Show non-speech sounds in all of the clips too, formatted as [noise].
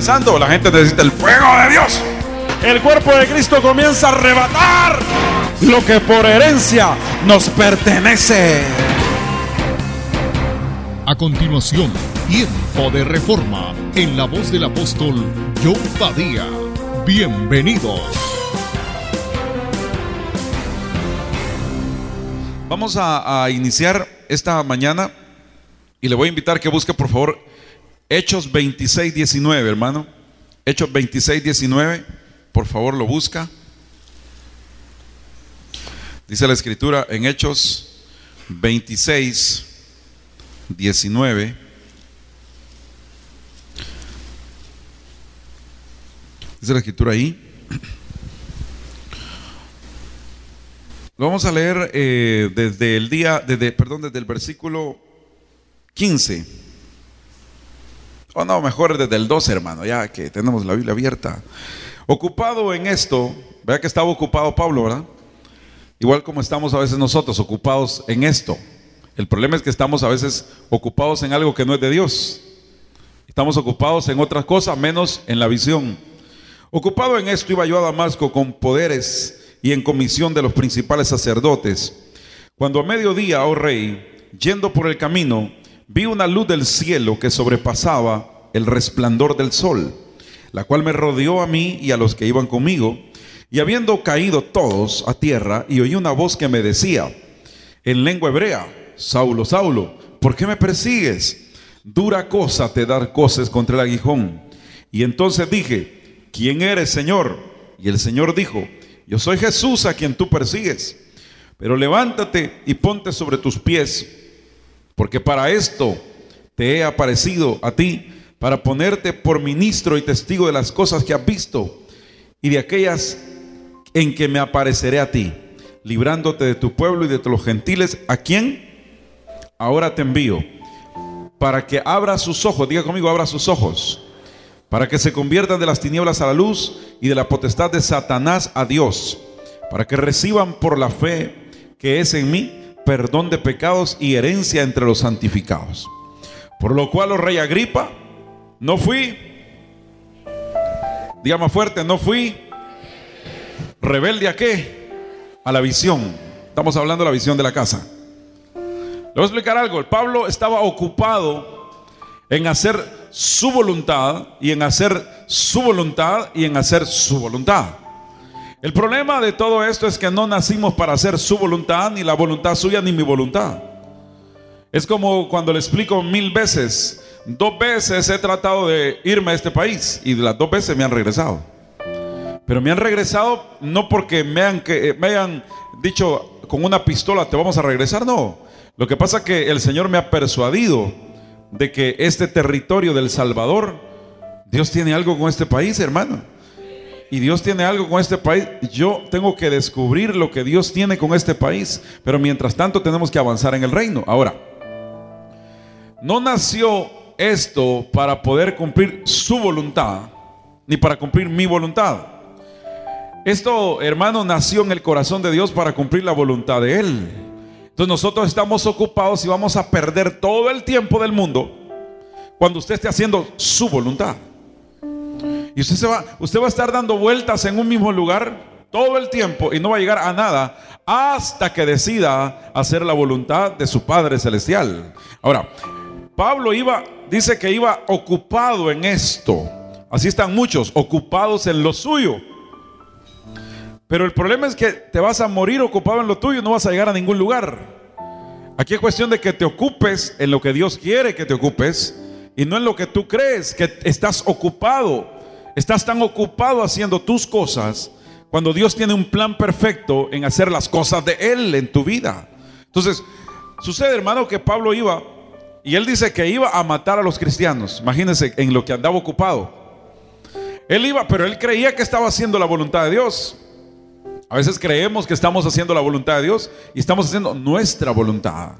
La gente necesita el fuego de Dios. El cuerpo de Cristo comienza a arrebatar lo que por herencia nos pertenece. A continuación, tiempo de reforma en la voz del apóstol John Badía. Bienvenidos. Vamos a, a iniciar esta mañana y le voy a invitar que busque por favor Hechos 26, 19, hermano. Hechos 26, 19. Por favor, lo busca. Dice la escritura en Hechos 26, 19. Dice la escritura ahí. Lo vamos a leer eh, desde el día, desde, perdón, desde el versículo 15. O no, mejor desde el 12, hermano, ya que tenemos la Biblia abierta. Ocupado en esto, vea que estaba ocupado Pablo, ¿verdad? Igual como estamos a veces nosotros ocupados en esto. El problema es que estamos a veces ocupados en algo que no es de Dios. Estamos ocupados en otras cosas menos en la visión. Ocupado en esto iba yo a Damasco con poderes y en comisión de los principales sacerdotes. Cuando a mediodía, oh rey, yendo por el camino, vi una luz del cielo que sobrepasaba el resplandor del sol, la cual me rodeó a mí y a los que iban conmigo, y habiendo caído todos a tierra, y oí una voz que me decía, en lengua hebrea, Saulo, Saulo, ¿por qué me persigues? Dura cosa te dar cosas contra el aguijón. Y entonces dije, ¿quién eres, Señor? Y el Señor dijo, yo soy Jesús a quien tú persigues. Pero levántate y ponte sobre tus pies, porque para esto te he aparecido a ti, para ponerte por ministro y testigo de las cosas que has visto y de aquellas en que me apareceré a ti, librándote de tu pueblo y de los gentiles, a quien ahora te envío, para que abra sus ojos, diga conmigo, abra sus ojos, para que se conviertan de las tinieblas a la luz y de la potestad de Satanás a Dios, para que reciban por la fe que es en mí perdón de pecados y herencia entre los santificados. Por lo cual, oh rey Agripa, no fui, diga más fuerte, no fui rebelde a qué? A la visión. Estamos hablando de la visión de la casa. Le voy a explicar algo. El Pablo estaba ocupado en hacer su voluntad y en hacer su voluntad y en hacer su voluntad. El problema de todo esto es que no nacimos para hacer su voluntad, ni la voluntad suya, ni mi voluntad. Es como cuando le explico mil veces, dos veces he tratado de irme a este país y las dos veces me han regresado. Pero me han regresado no porque me, han, que, me hayan dicho con una pistola te vamos a regresar, no. Lo que pasa es que el Señor me ha persuadido de que este territorio del Salvador, Dios tiene algo con este país, hermano. Y Dios tiene algo con este país. Yo tengo que descubrir lo que Dios tiene con este país. Pero mientras tanto tenemos que avanzar en el reino. Ahora, no nació esto para poder cumplir su voluntad, ni para cumplir mi voluntad. Esto, hermano, nació en el corazón de Dios para cumplir la voluntad de Él. Entonces nosotros estamos ocupados y vamos a perder todo el tiempo del mundo cuando usted esté haciendo su voluntad. Y usted, se va, usted va a estar dando vueltas en un mismo lugar todo el tiempo y no va a llegar a nada hasta que decida hacer la voluntad de su Padre Celestial. Ahora, Pablo dice que iba ocupado en esto. Así están muchos, ocupados en lo suyo. Pero el problema es que te vas a morir ocupado en lo tuyo y no vas a llegar a ningún lugar. Aquí es cuestión de que te ocupes en lo que Dios quiere que te ocupes y no en lo que tú crees que estás ocupado. Estás tan ocupado haciendo tus cosas cuando Dios tiene un plan perfecto en hacer las cosas de Él en tu vida. Entonces, sucede hermano que Pablo iba y él dice que iba a matar a los cristianos. Imagínense en lo que andaba ocupado. Él iba, pero él creía que estaba haciendo la voluntad de Dios. A veces creemos que estamos haciendo la voluntad de Dios y estamos haciendo nuestra voluntad.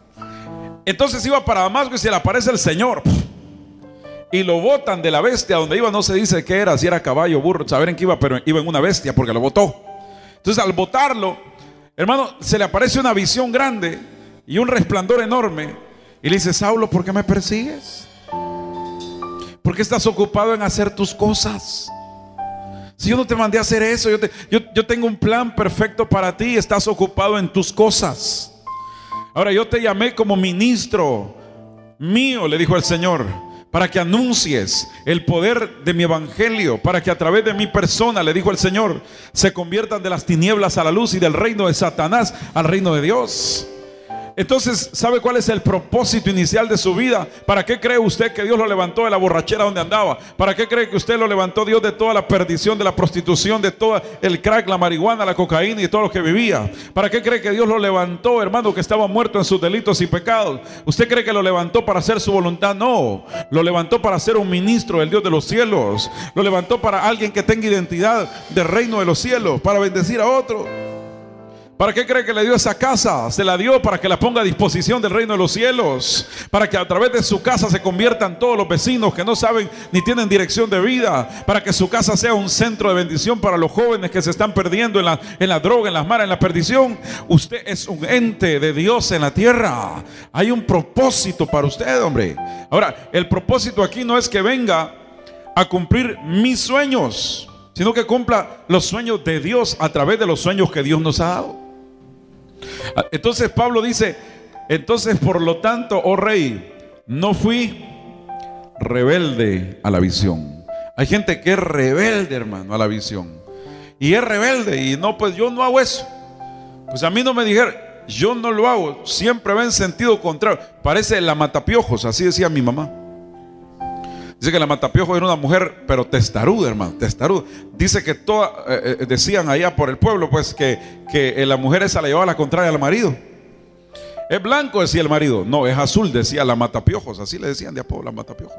Entonces iba para Damasco y se le aparece el Señor. Y lo botan de la bestia donde iba, no se dice qué era, si era caballo, burro, saber en qué iba, pero iba en una bestia porque lo botó. Entonces al botarlo, hermano, se le aparece una visión grande y un resplandor enorme. Y le dice, Saulo, ¿por qué me persigues? ¿Por qué estás ocupado en hacer tus cosas? Si yo no te mandé a hacer eso, yo, yo, tengo un plan perfecto para ti, estás ocupado en tus cosas. Ahora yo te llamé como ministro mío, le dijo el Señor, para que anuncies el poder de mi evangelio, para que a través de mi persona, le dijo el Señor, se conviertan de las tinieblas a la luz y del reino de Satanás al reino de Dios. Entonces, ¿sabe cuál es el propósito inicial de su vida? ¿Para qué cree usted que Dios lo levantó de la borrachera donde andaba? ¿Para qué cree que usted lo levantó Dios de toda la perdición, de la prostitución, de todo el crack, la marihuana, la cocaína y todo lo que vivía? ¿Para qué cree que Dios lo levantó, hermano, que estaba muerto en sus delitos y pecados? ¿Usted cree que lo levantó para hacer su voluntad? No, lo levantó para ser un ministro del Dios de los cielos. Lo levantó para alguien que tenga identidad del reino de los cielos, para bendecir a otro. ¿Para qué cree que le dio esa casa? Se la dio para que la ponga a disposición del reino de los cielos. Para que a través de su casa se conviertan todos los vecinos que no saben ni tienen dirección de vida. Para que su casa sea un centro de bendición para los jóvenes que se están perdiendo en la, en la droga, en las maras, en la perdición. Usted es un ente de Dios en la tierra. Hay un propósito para usted, hombre. Ahora, el propósito aquí no es que venga a cumplir mis sueños, sino que cumpla los sueños de Dios a través de los sueños que Dios nos ha dado. Ah, entonces Pablo dice, entonces por lo tanto, oh rey, no fui rebelde a la visión. Hay gente que es rebelde, hermano, a la visión. Y es rebelde y no, pues yo no hago eso. Pues a mí no me dijeron, yo no lo hago. Siempre va en sentido contrario. Parece la matapiojos, así decía mi mamá. Dice que la Matapiojo era una mujer, pero testaruda, hermano, testaruda. Dice que todas, eh, eh, decían allá por el pueblo, pues que, que la mujer esa la llevaba la contraria al marido. Es blanco, decía el marido. No, es azul, decía la Matapiojos. Así le decían de apodo la Matapiojos.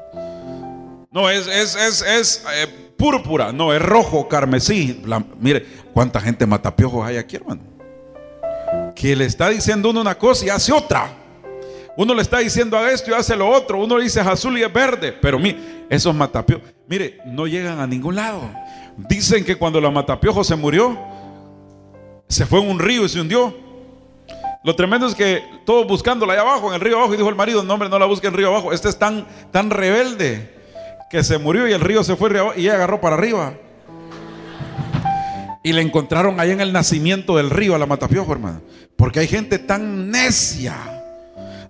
No, es, es, es, es eh, púrpura. No, es rojo, carmesí. mire, cuánta gente Matapiojos hay aquí, hermano. Que le está diciendo uno una cosa y hace otra. Uno le está diciendo a esto y hace lo otro. Uno le dice azul y es verde. Pero mire, esos matapiojos, mire, no llegan a ningún lado. Dicen que cuando la matapiojo se murió, se fue en un río y se hundió. Lo tremendo es que todos buscándola allá abajo, en el río abajo, y dijo el marido, no hombre, no la busque en el río abajo. Este es tan, tan rebelde que se murió y el río se fue y ella agarró para arriba. Y le encontraron ahí en el nacimiento del río a la matapiojo, hermano. Porque hay gente tan necia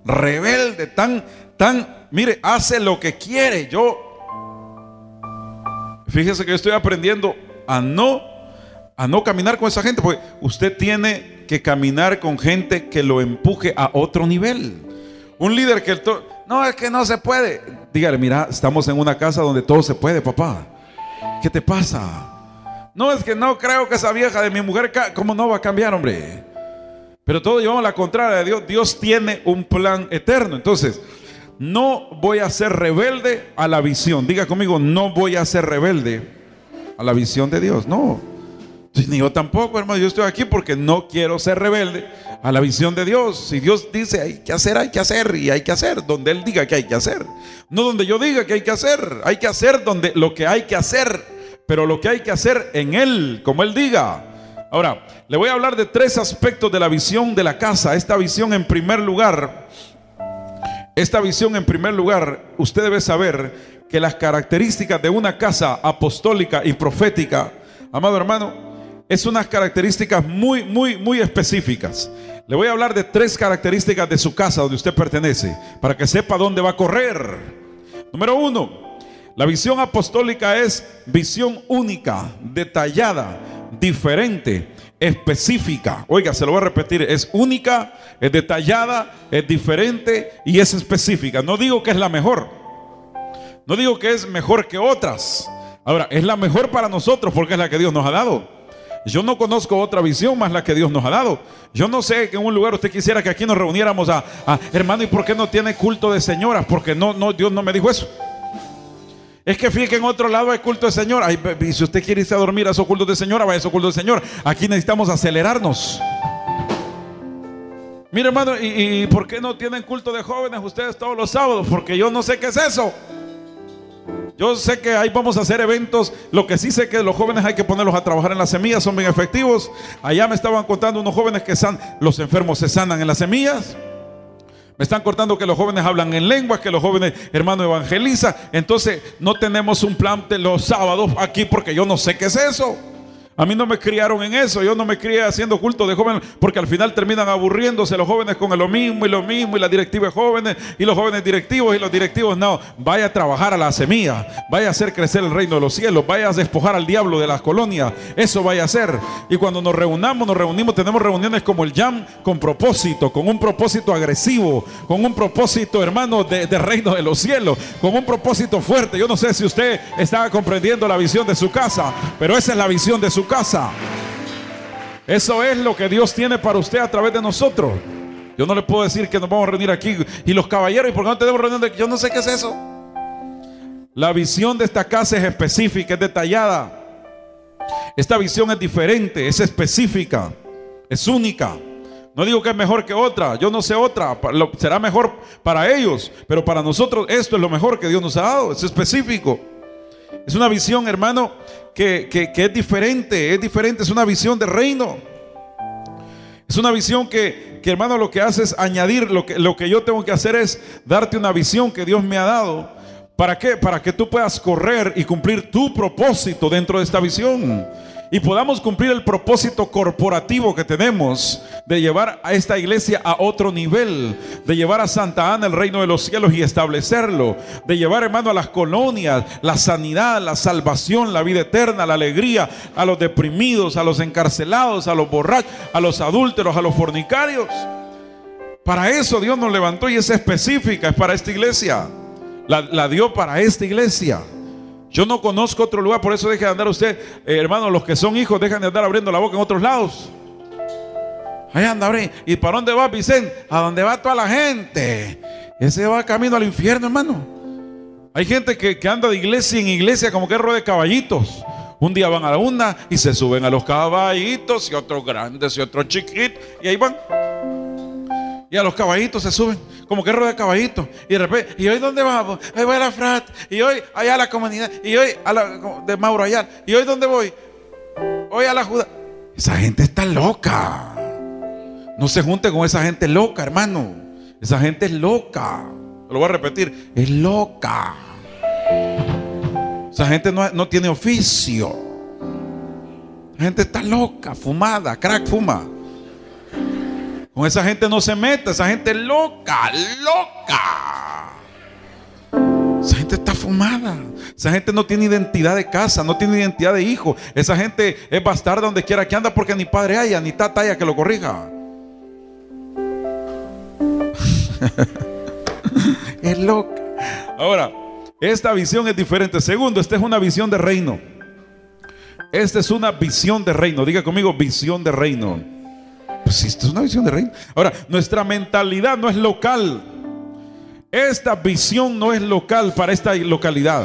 rebelde, tan, tan, mire, hace lo que quiere. Yo, fíjese que yo estoy aprendiendo a no, a no caminar con esa gente, porque usted tiene que caminar con gente que lo empuje a otro nivel. Un líder que no es que no se puede. Dígale, mira, estamos en una casa donde todo se puede, papá. ¿Qué te pasa? No es que no creo que esa vieja de mi mujer, ¿cómo no va a cambiar, hombre? Pero todo llevamos la contraria de Dios. Dios tiene un plan eterno. Entonces, no voy a ser rebelde a la visión. Diga conmigo, no voy a ser rebelde a la visión de Dios. No. Ni yo tampoco, hermano. Yo estoy aquí porque no quiero ser rebelde a la visión de Dios. Si Dios dice hay que hacer, hay que hacer y hay que hacer donde Él diga que hay que hacer. No donde yo diga que hay que hacer. Hay que hacer donde lo que hay que hacer. Pero lo que hay que hacer en Él, como Él diga. Ahora, le voy a hablar de tres aspectos de la visión de la casa. Esta visión en primer lugar, esta visión en primer lugar, usted debe saber que las características de una casa apostólica y profética, amado hermano, es unas características muy, muy, muy específicas. Le voy a hablar de tres características de su casa donde usted pertenece, para que sepa dónde va a correr. Número uno, la visión apostólica es visión única, detallada, diferente, específica. Oiga, se lo voy a repetir, es única, es detallada, es diferente y es específica. No digo que es la mejor. No digo que es mejor que otras. Ahora, es la mejor para nosotros porque es la que Dios nos ha dado. Yo no conozco otra visión más la que Dios nos ha dado. Yo no sé que en un lugar usted quisiera que aquí nos reuniéramos a, hermano, ¿y por qué no tiene culto de señoras? Porque no, no, Dios no me dijo eso. Es que fíjate que en otro lado hay culto de Señor. y si usted quiere irse a dormir a esos cultos de Señor, vaya a esos cultos de Señor. Aquí necesitamos acelerarnos. Mire, hermano, ¿y, por qué no tienen culto de jóvenes ustedes todos los sábados? Porque yo no sé qué es eso. Yo sé que ahí vamos a hacer eventos. Lo que sí sé que los jóvenes hay que ponerlos a trabajar en las semillas, son bien efectivos. Allá me estaban contando unos jóvenes que san, los enfermos se sanan en las semillas. Me están cortando que los jóvenes hablan en lenguas, que los jóvenes hermano evangelizan. Entonces no tenemos un plan de los sábados aquí porque yo no sé qué es eso. A mí no me criaron en eso, yo no me crié haciendo culto de jóvenes, porque al final terminan aburriéndose los jóvenes con lo mismo y lo mismo, y la directiva de jóvenes, y los jóvenes directivos, y los directivos no. Vaya a trabajar a la semilla, vaya a hacer crecer el reino de los cielos, vaya a despojar al diablo de las colonias, eso vaya a hacer. Y cuando nos reunamos, nos reunimos, tenemos reuniones como el Jam con propósito, con un propósito agresivo, con un propósito, hermano, de, de reino de los cielos, con un propósito fuerte. Yo no sé si usted está comprendiendo la visión de su casa, pero esa es la visión de su casa. Eso es lo que Dios tiene para usted a través de nosotros. Yo no le puedo decir que nos vamos a reunir aquí y los caballeros, ¿y por qué no tenemos reunión de Yo no sé qué es eso. La visión de esta casa es específica, es detallada. Esta visión es diferente, es específica, es única. No digo que es mejor que otra, yo no sé otra, será mejor para ellos, pero para nosotros esto es lo mejor que Dios nos ha dado, es específico. Es una visión, hermano, que, es diferente, es diferente, es una visión de reino. Es una visión que, hermano, lo que hace es añadir, lo que, lo que yo tengo que hacer es darte una visión que Dios me ha dado. ¿Para qué? Para que tú puedas correr y cumplir tu propósito dentro de esta visión y podamos cumplir el propósito corporativo que tenemos de llevar a esta iglesia a otro nivel, de llevar a Santa Ana el reino de los cielos y establecerlo, de llevar hermano a las colonias la sanidad, la salvación, la vida eterna, la alegría a los deprimidos, a los encarcelados, a los borrachos, a los adúlteros, a los fornicarios. Para eso Dios nos levantó y es específica, es para esta iglesia. La, la dio para esta iglesia. Yo no conozco otro lugar, por eso deje de andar usted, eh, hermano, los que son hijos, dejan de andar abriendo la boca en otros lados. Ahí anda, ¿Y para dónde va Vicente? A dónde va toda la gente. Ese va camino al infierno, hermano. Hay gente que, anda de iglesia en iglesia como que rueda caballitos. Un día van a la una y se suben a los caballitos y otros grandes y otros chiquitos. Y ahí van. Y a los caballitos se suben, como que de caballito. Y de repente, ¿y hoy dónde vamos? Ahí voy a la frat. Y hoy allá a la comunidad. Y hoy a la de Mauro allá. ¿Y hoy dónde voy? Hoy a la Judá. Esa gente está loca. No se junte con esa gente loca, hermano. Esa gente es loca. Lo voy a repetir. Es loca. Esa gente no, no tiene oficio. La gente está loca, fumada, crack fuma. Con esa gente no se meta, esa gente es loca, loca. Esa gente está fumada. Esa gente no tiene identidad de casa, no tiene identidad de hijo. Esa gente es bastarda donde quiera que anda porque ni padre haya, ni tata haya que lo corrija. [laughs] es loca. Ahora, esta visión es diferente. Segundo, esta es una visión de reino. Esta es una visión de reino. Diga conmigo, visión de reino. Pues esto es una visión de reino. Ahora, nuestra mentalidad no es local. Esta visión no es local para esta localidad.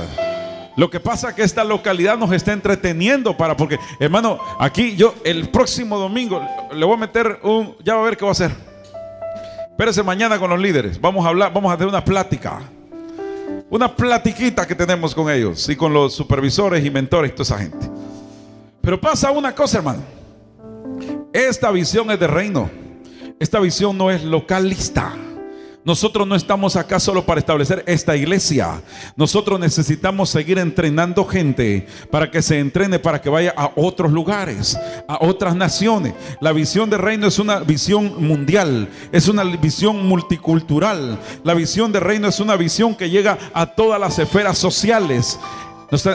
Lo que pasa es que esta localidad nos está entreteniendo para, porque hermano, aquí yo el próximo domingo le voy a meter un, ya va a ver qué va a hacer. Espérese mañana con los líderes. Vamos a hablar, vamos a tener una plática. Una platiquita que tenemos con ellos y con los supervisores y mentores y toda esa gente. Pero pasa una cosa, hermano. Esta visión es de reino. Esta visión no es localista. Nosotros no estamos acá solo para establecer esta iglesia. Nosotros necesitamos seguir entrenando gente para que se entrene, para que vaya a otros lugares, a otras naciones. La visión de reino es una visión mundial, es una visión multicultural. La visión de reino es una visión que llega a todas las esferas sociales.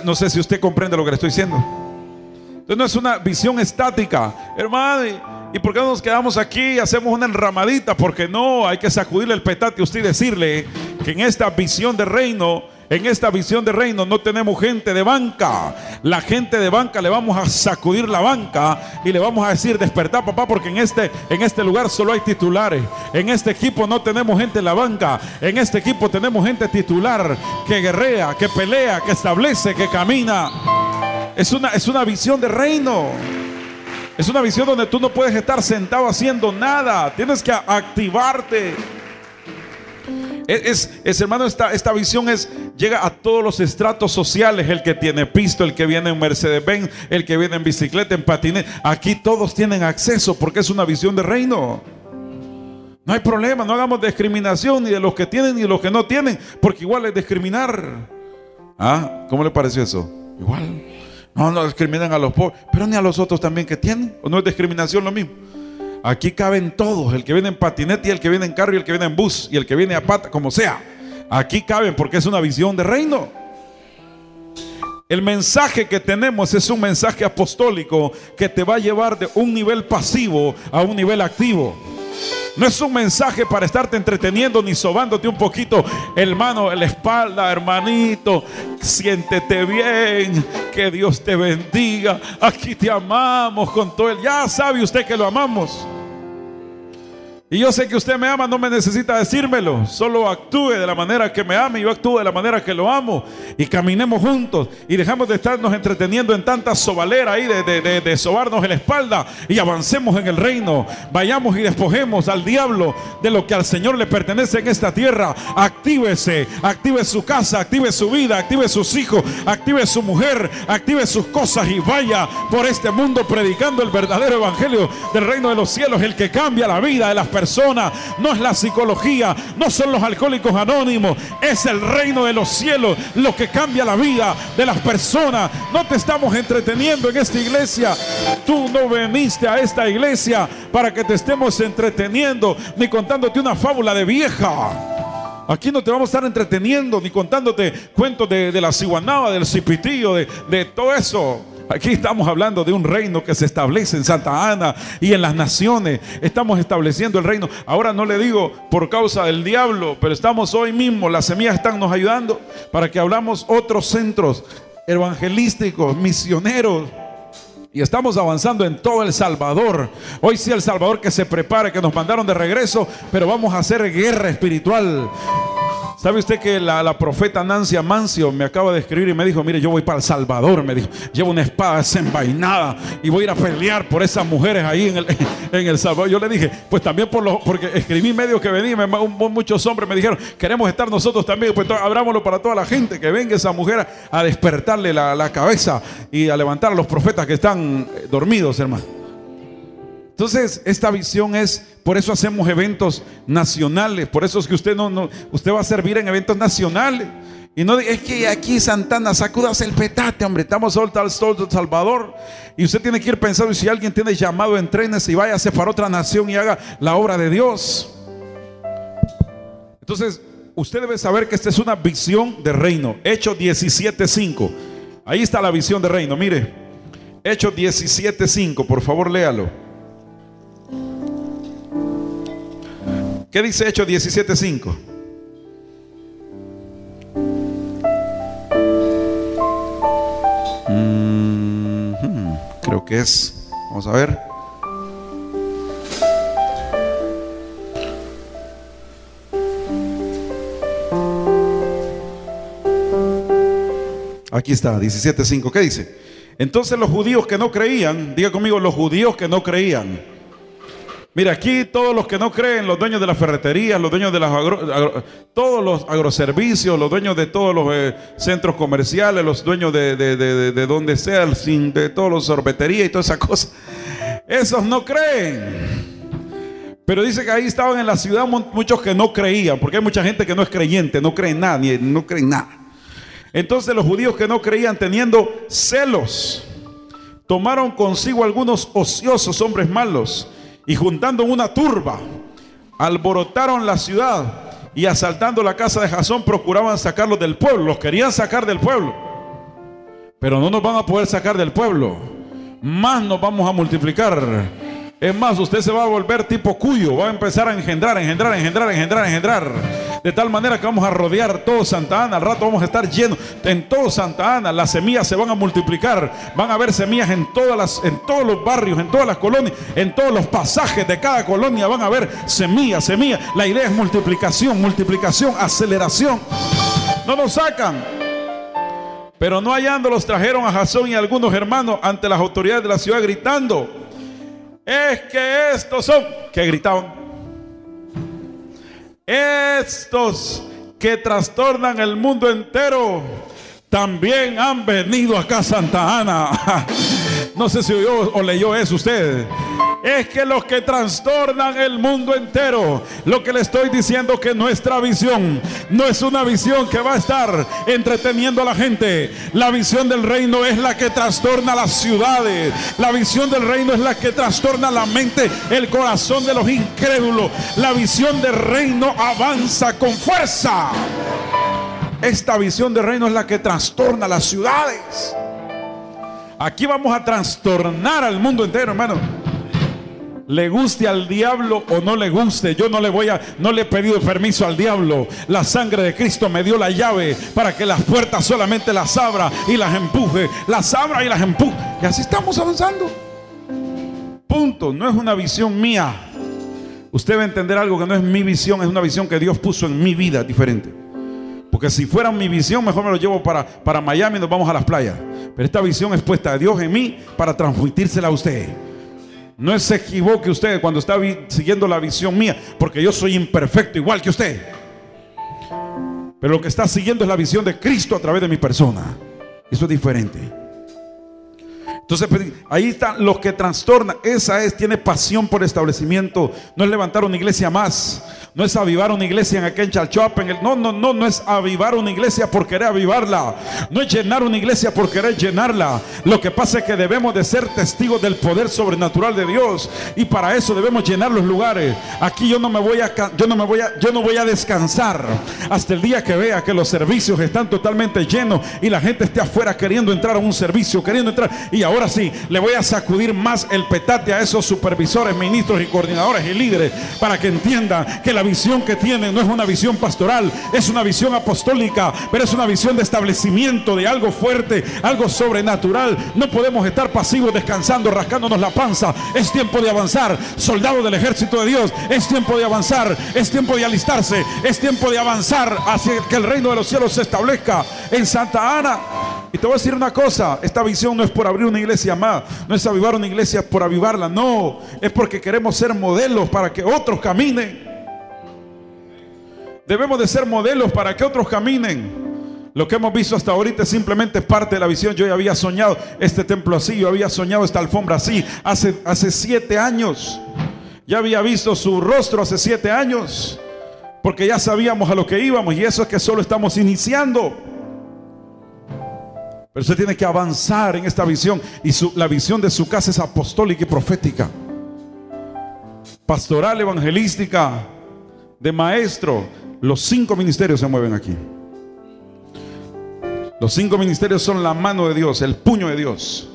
No sé, si usted comprende lo que le estoy diciendo. No es una visión estática, hermano. ¿Y por qué no nos quedamos aquí y hacemos una enramadita? Porque no, hay que sacudirle el petate a usted y decirle que en esta visión de reino, en esta visión de reino no tenemos gente de banca. La gente de banca le vamos a sacudir la banca y le vamos a decir, despertar papá, porque en este, en este lugar solo hay titulares. En este equipo no tenemos gente en la banca. En este equipo tenemos gente titular que guerrea, que pelea, que establece, que camina. Es una, es una visión de reino. Es una visión donde tú no puedes estar sentado haciendo nada. Tienes que activarte. Es, hermano, esta, esta visión es, llega a todos los estratos sociales. El que tiene pisto, el que viene en Mercedes-Benz, el que viene en bicicleta, en patinete. Aquí todos tienen acceso porque es una visión de reino. No hay problema, no hagamos discriminación ni de los que tienen ni de los que no tienen, porque igual es discriminar. ¿Ah? ¿Cómo le pareció eso? Igual. No, no discriminan a los pobres, pero ni a los otros también que tienen. ¿O no es discriminación lo mismo? Aquí caben todos, el que viene en patinete y el que viene en carro y el que viene en bus y el que viene a pata, como sea. Aquí caben porque es una visión de reino. El mensaje que tenemos es un mensaje apostólico que te va a llevar de un nivel pasivo a un nivel activo. No es un mensaje para estarte entreteniendo ni sobándote un poquito, hermano, en la espalda, hermanito. Siéntete bien, que Dios te bendiga. Aquí te amamos con todo el. Ya sabe usted que lo amamos. Y yo sé que usted me ama, no me necesita decírmelo. Solo actúe de la manera que me ame y yo actúo de la manera que lo amo. Y caminemos juntos y dejamos de estarnos entreteniendo en tanta sobalera ahí, de, de, de, sobarnos en la espalda y avancemos en el reino. Vayamos y despojemos al diablo de lo que al Señor le pertenece en esta tierra. Actívese, active su casa, active su vida, active sus hijos, active su mujer, active sus cosas y vaya por este mundo predicando el verdadero evangelio del reino de los cielos, el que cambia la vida de las personas no es la psicología, no son los alcohólicos anónimos, es el reino de los cielos lo que cambia la vida de las personas. No te estamos entreteniendo en esta iglesia. Tú no veniste a esta iglesia para que te estemos entreteniendo ni contándote una fábula de vieja. Aquí no te vamos a estar entreteniendo ni contándote cuentos de, la ciguanaba, del cipitillo, de, de todo eso. Aquí estamos hablando de un reino que se establece en Santa Ana y en las naciones. Estamos estableciendo el reino. Ahora no le digo por causa del diablo, pero estamos hoy mismo, las semillas están nos ayudando para que hablamos otros centros evangelísticos, misioneros. Y estamos avanzando en todo El Salvador. Hoy sí El Salvador que se prepare, que nos mandaron de regreso, pero vamos a hacer guerra espiritual. ¿Sabe usted que la, profeta Nancy Amancio me acaba de escribir y me dijo, mire, yo voy para El Salvador, me dijo, llevo una espada desenvainada y voy a ir a pelear por esas mujeres ahí en el, [laughs] en el Salvador. Yo le dije, pues también por lo, porque escribí medio que venía, muchos hombres me dijeron, queremos estar nosotros también, pues abrámoslo para toda la gente, que venga esa mujer a despertarle la, la cabeza y a levantar a los profetas que están dormidos, hermano. Entonces, esta visión es, por eso hacemos eventos nacionales, por eso es que usted no, no usted va a servir en eventos nacionales. Y no es que aquí Santana, sacudas el petate, hombre, estamos solo al sol de Salvador. Y usted tiene que ir pensando, si alguien tiene llamado, entrénese y váyase para otra nación y haga la obra de Dios. Entonces, usted debe saber que esta es una visión de reino. Hechos 17.5. Ahí está la visión de reino, mire. Hechos 17.5, por favor léalo. ¿Qué dice Hechos 17:5? creo que es. Vamos a ver. Aquí está, 17.5. ¿Qué dice? Entonces los judíos que no creían, diga conmigo, los judíos que no creían Mira, aquí todos los que no creen, los dueños de las ferreterías, los dueños de las todos los agroservicios, los dueños de todos los eh, centros comerciales, los dueños de, de, donde sea, de todos los sorbeterías y todas esas cosas, esos no creen. Pero dice que ahí estaban en la ciudad muchos que no creían, porque hay mucha gente que no es creyente, no cree nada, ni, no cree en nada. Entonces los judíos que no creían, teniendo celos, tomaron consigo algunos ociosos hombres malos y juntando una turba, alborotaron la ciudad y asaltando la casa de Jasón procuraban sacarlos del pueblo. Los querían sacar del pueblo. Pero no nos van a poder sacar del pueblo. Más nos vamos a multiplicar. Es más, usted se va a volver tipo cuyo. Va a empezar a engendrar, engendrar, engendrar, engendrar, engendrar. De tal manera que vamos a rodear todo Santa Ana. Al rato vamos a estar llenos en todo Santa Ana. Las semillas se van a multiplicar. Van a haber semillas en, en todos los barrios, en todas las colonias, en todos los pasajes de cada colonia. Van a haber semillas, semillas. La idea es multiplicación, multiplicación, aceleración. No nos sacan. Pero no hallándolos trajeron a Jasón y a algunos hermanos ante las autoridades de la ciudad gritando. Es que estos son, que gritaban, estos que trastornan el mundo entero también han venido acá a Santa Ana. [laughs] No sé si oyó o leyó eso usted. es que los que trastornan el mundo entero, lo que le estoy diciendo que nuestra visión no es una visión que va a estar entreteniendo a la gente. La visión del reino es la que trastorna las ciudades. La visión del reino es la que trastorna la mente, el corazón de los incrédulos. La visión del reino avanza con fuerza. Esta visión del reino es la que trastorna las ciudades. Aquí vamos a trastornar al mundo entero, hermano. Le guste al diablo o no le guste, yo no le voy a, no le he pedido permiso al diablo. La sangre de Cristo me dio la llave para que las puertas solamente las abra y las empuje, las abra y las empuje. Y así estamos avanzando. Punto. No es una visión mía. Usted va a entender algo que no es mi visión, es una visión que Dios puso en mi vida diferente. Porque si fuera mi visión, mejor me lo llevo para, para Miami y nos vamos a las playas. Pero esta visión es puesta de Dios en mí para transmitírsela a usted. No se equivoque usted cuando está siguiendo la visión mía, porque yo soy imperfecto igual que usted. Pero lo que está siguiendo es la visión de Cristo a través de mi persona. Eso es diferente. Entonces, pues, ahí están los que trastornan. Esa es, tiene pasión por establecimiento. No es levantar una iglesia más. No es avivar una iglesia en aquel chalchop. En el, no, no, no, no es avivar una iglesia por querer avivarla. No es llenar una iglesia por querer llenarla. Lo que pasa es que debemos de ser testigos del poder sobrenatural de Dios. Y para eso debemos llenar los lugares. Aquí yo no me voy a, yo no me voy a, yo no voy a descansar hasta el día que vea que los servicios están totalmente llenos y la gente esté afuera queriendo entrar a un servicio, queriendo entrar. Y ahora sí, le voy a sacudir más el petate a esos supervisores, ministros y coordinadores y líderes para que entiendan que la visión que tienen no es una visión pastoral, es una visión apostólica, pero es una visión de establecimiento, de algo fuerte, algo sobrenatural. No podemos estar pasivos descansando, rascándonos la panza. Es tiempo de avanzar, soldado del ejército de Dios. Es tiempo de avanzar, es tiempo de alistarse, es tiempo de avanzar hacia que el reino de los cielos se establezca en Santa Ana. Y te voy a decir una cosa, esta visión no es por abrir una iglesia más, no es avivar una iglesia por avivarla, no, es porque queremos ser modelos para que otros caminen. Debemos de ser modelos para que otros caminen. Lo que hemos visto hasta ahorita es simplemente parte de la visión. Yo ya había soñado este templo así, yo había soñado esta alfombra así hace, hace siete años. Ya había visto su rostro hace siete años, porque ya sabíamos a lo que íbamos y eso es que solo estamos iniciando. Pero usted tiene que avanzar en esta visión y la visión de su casa es apostólica y profética, pastoral, evangelística, de maestro, los cinco ministerios se mueven aquí. Los cinco ministerios son la mano de Dios, el puño de Dios.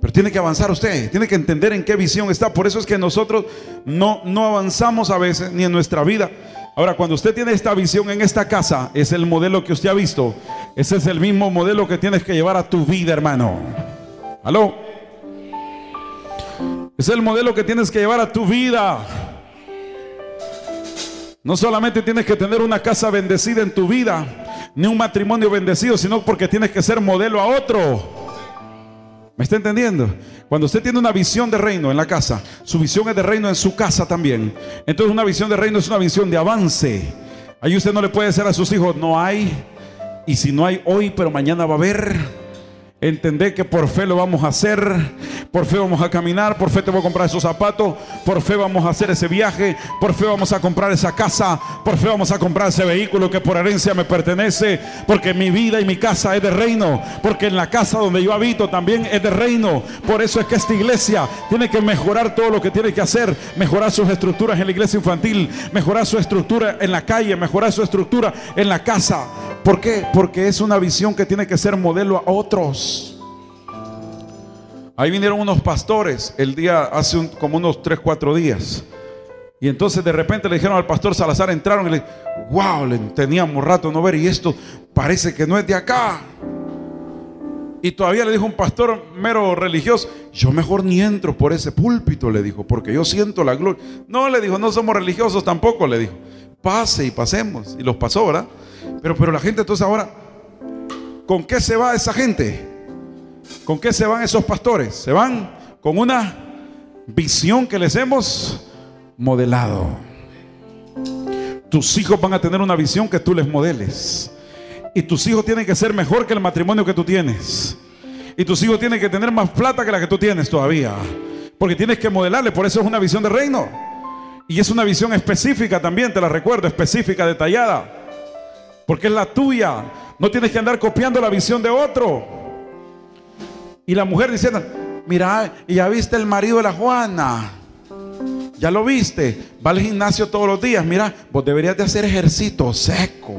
Pero tiene que avanzar usted, tiene que entender en qué visión está. Por eso es que nosotros no, no avanzamos a veces ni en nuestra vida. Ahora, cuando usted tiene esta visión en esta casa, es el modelo que usted ha visto. Ese es el mismo modelo que tienes que llevar a tu vida, hermano. ¿Aló? Es el modelo que tienes que llevar a tu vida. No solamente tienes que tener una casa bendecida en tu vida, ni un matrimonio bendecido, sino porque tienes que ser modelo a otro. ¿Me está entendiendo? Cuando usted tiene una visión de reino en la casa, su visión es de reino en su casa también. Entonces una visión de reino es una visión de avance. Ahí usted no le puede decir a sus hijos, no hay. Y si no hay hoy, pero mañana va a haber. Entender que por fe lo vamos a hacer, por fe vamos a caminar, por fe te voy a comprar esos zapatos, por fe vamos a hacer ese viaje, por fe vamos a comprar esa casa, por fe vamos a comprar ese vehículo que por herencia me pertenece, porque mi vida y mi casa es de reino, porque en la casa donde yo habito también es de reino. Por eso es que esta iglesia tiene que mejorar todo lo que tiene que hacer, mejorar sus estructuras en la iglesia infantil, mejorar su estructura en la calle, mejorar su estructura en la casa. ¿Por qué? Porque es una visión que tiene que ser modelo a otros. Ahí vinieron unos pastores el día, hace como unos 3, 4 días. Y entonces de repente le dijeron al pastor Salazar, entraron y le wow, le teníamos rato no ver y esto parece que no es de acá. Y todavía le dijo un pastor mero religioso, yo mejor ni entro por ese púlpito, le dijo, porque yo siento la gloria. No, le dijo, no somos religiosos tampoco, le dijo. Pase y pasemos. Y los pasó, ¿verdad? Pero, pero la gente entonces ahora, ¿con qué se va esa gente? ¿Con qué se van esos pastores? Se van con una visión que les hemos modelado. Tus hijos van a tener una visión que tú les modeles. Y tus hijos tienen que ser mejor que el matrimonio que tú tienes. Y tus hijos tienen que tener más plata que la que tú tienes todavía. Porque tienes que modelarle, por eso es una visión de reino. Y es una visión específica también, te la recuerdo, específica, detallada. Porque es la tuya. No tienes que andar copiando la visión de otro. Y la mujer diciendo, mira, y ya viste el marido de la Juana. Ya lo viste. Va al gimnasio todos los días. Mira, vos deberías de hacer ejercicio seco.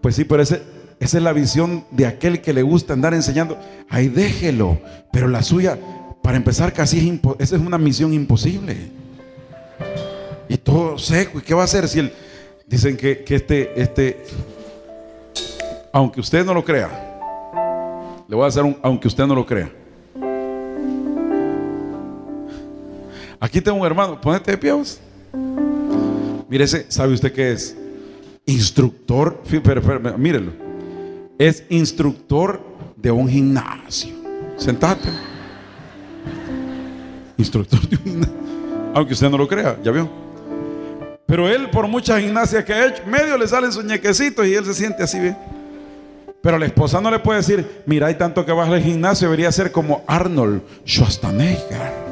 Pues sí, pero ese, esa es la visión de aquel que le gusta andar enseñando. Ahí déjelo. Pero la suya, para empezar, casi es esa es una misión imposible. Y todo seco. ¿Y qué va a hacer si él... Dicen que, que este, este, aunque usted no lo crea, le voy a hacer un, aunque usted no lo crea. Aquí tengo un hermano, ponete de pie vos. Mírese, ¿sabe usted qué es? Instructor, pero, mírelo. Es instructor de un gimnasio. Sentate. Instructor de un gimnasio. Aunque usted no lo crea, ¿ya vio? Pero él, por muchas gimnasias que ha hecho, medio le salen sus y él se siente así bien. Pero la esposa no le puede decir, mira, hay tanto que vas al gimnasio, debería ser como Arnold Schwarzenegger.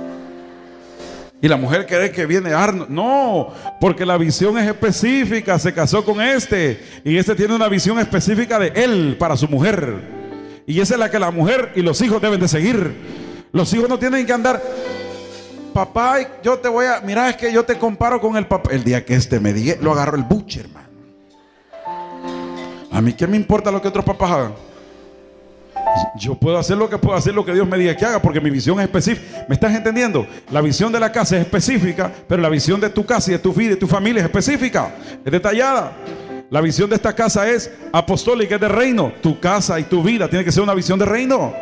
Y la mujer cree que viene Arnold. No, porque la visión es específica. Se casó con este. Y este tiene una visión específica de él para su mujer. Y esa es la que la mujer y los hijos deben de seguir. Los hijos no tienen que andar papá, yo te voy a, mira, es que yo te comparo con el papá. El día que este me diga, lo agarro el buche, hermano. A mí qué me importa lo que otros papás hagan. Yo puedo hacer lo que puedo hacer, lo que Dios me diga que haga, porque mi visión es específica. ¿Me estás entendiendo? La visión de la casa es específica, pero la visión de tu casa y de tu vida y de tu familia es específica, es detallada. La visión de esta casa es apostólica, es de reino. Tu casa y tu vida tiene que ser una visión de reino.